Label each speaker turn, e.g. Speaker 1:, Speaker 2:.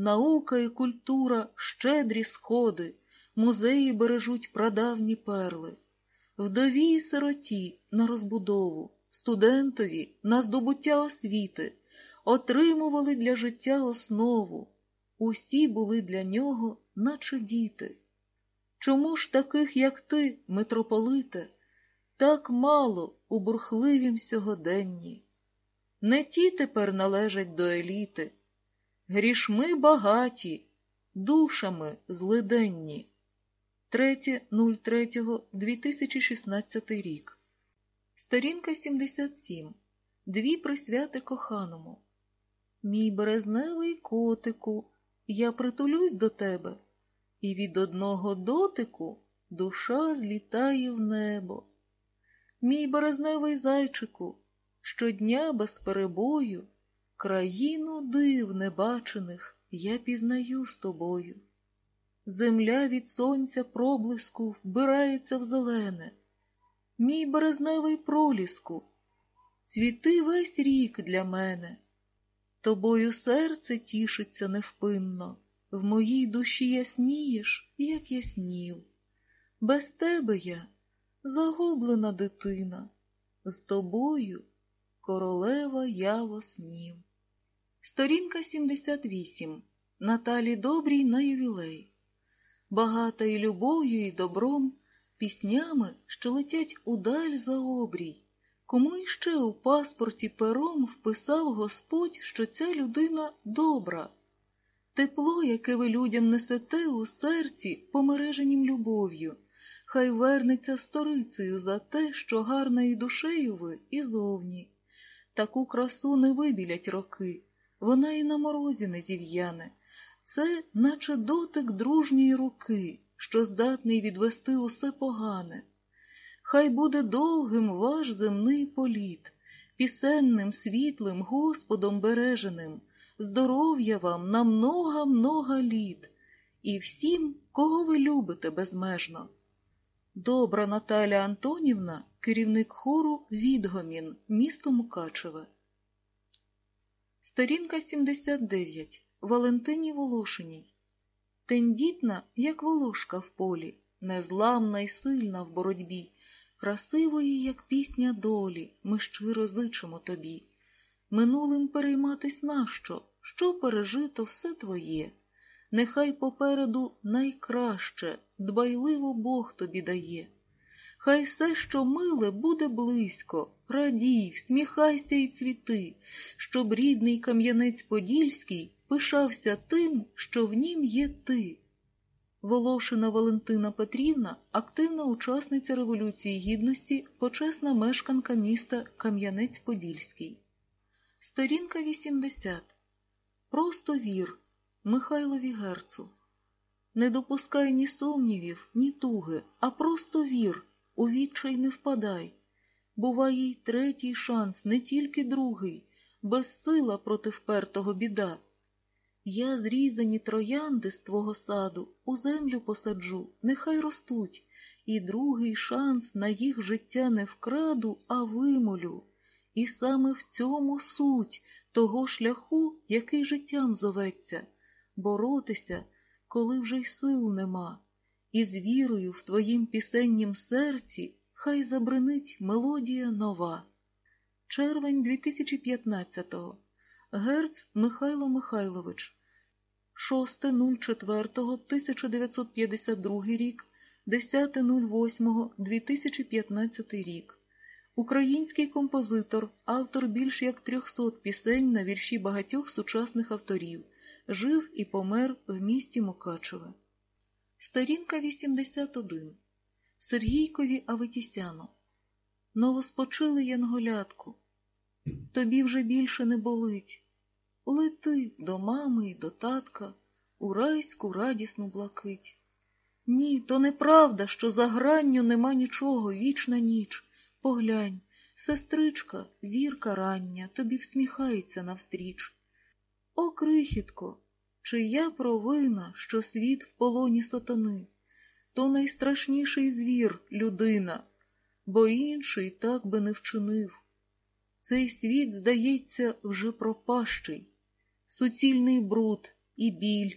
Speaker 1: наука і культура щедрі сходи, музеї бережуть прадавні перли, вдові й сироті на розбудову, студентові на здобуття освіти, отримували для життя основу. Усі були для нього, наче діти. Чому ж таких, як ти, митрополите, так мало у бурхливім сьогоденні? Не ті тепер належать до еліти, грішми багаті, душами злиденні. 3.03.2016 рік. Сторінка 77. Дві присвяти коханому. Мій березневий котику, я притулюсь до тебе, і від одного дотику душа злітає в небо. Мій березневий зайчику, щодня без перебою, країну див небачених я пізнаю з тобою. Земля від сонця проблиску вбирається в зелене, мій березневий проліску, цвіти весь рік для мене. Тобою серце тішиться невпинно, в моїй душі яснієш, як яснів. Без тебе я загублена дитина, з тобою королева я во снів. Сторінка 78. Наталі Добрій на ювілей. Багата і любов'ю, і добром, піснями, що летять удаль за обрій. Кому іще у паспорті пером вписав Господь, що ця людина добра, тепло, яке ви людям несете у серці, помереженім любов'ю, хай вернеться сторицею за те, що гарна і душею ви і зовні. Таку красу не вибілять роки, вона і на морозі не зів'яне. Це, наче дотик дружньої руки, що здатний відвести усе погане. Хай буде довгим ваш земний політ, пісенним, світлим, Господом береженим, здоров'я вам на много-много літ, і всім, кого ви любите безмежно. Добра Наталя Антонівна, керівник хору Відгомін, місто Мукачеве. Сторінка 79. Валентині Волошиній. Тендітна, як волошка в полі, незламна й сильна в боротьбі, красивої, як пісня долі, ми щиро зичимо тобі. Минулим перейматись нащо, що пережито все твоє. Нехай попереду найкраще, дбайливо Бог тобі дає. Хай все, що миле, буде близько, радій, всміхайся й цвіти, щоб рідний Кам'янець Подільський пишався тим, що в нім є ти. Волошина Валентина Петрівна активна учасниця Революції Гідності, почесна мешканка міста Кам'янець-Подільський. Сторінка 80. Просто вір Михайлові Герцу. Не допускай ні сумнівів, ні туги, а просто вір, у відчай не впадай. Буває й третій шанс, не тільки другий, безсила проти впертого біда. Я зрізані троянди з твого саду у землю посаджу, нехай ростуть, і другий шанс на їх життя не вкраду, а вимолю. І саме в цьому суть того шляху, який життям зоветься, боротися, коли вже й сил нема, і з вірою в твоїм пісеннім серці хай забринить мелодія нова. Червень 2015-го. Герц Михайло Михайлович. 6.04.1952 рік, 10.08.2015 рік. Український композитор, автор більш як 300 пісень на вірші багатьох сучасних авторів, жив і помер в місті Мукачеве. Сторінка 81. Сергійкові Аветісяну. Новоспочили янголятку. Тобі вже більше не болить. Лети до мами й до татка у райську радісну блакить. Ні, то неправда, що за гранню нема нічого, вічна ніч. Поглянь, сестричка, зірка рання, тобі всміхається навстріч. О, крихітко, чия провина, що світ в полоні сатани, то найстрашніший звір людина, бо інший так би не вчинив. Цей світ, здається, вже пропащий, суцільний бруд і біль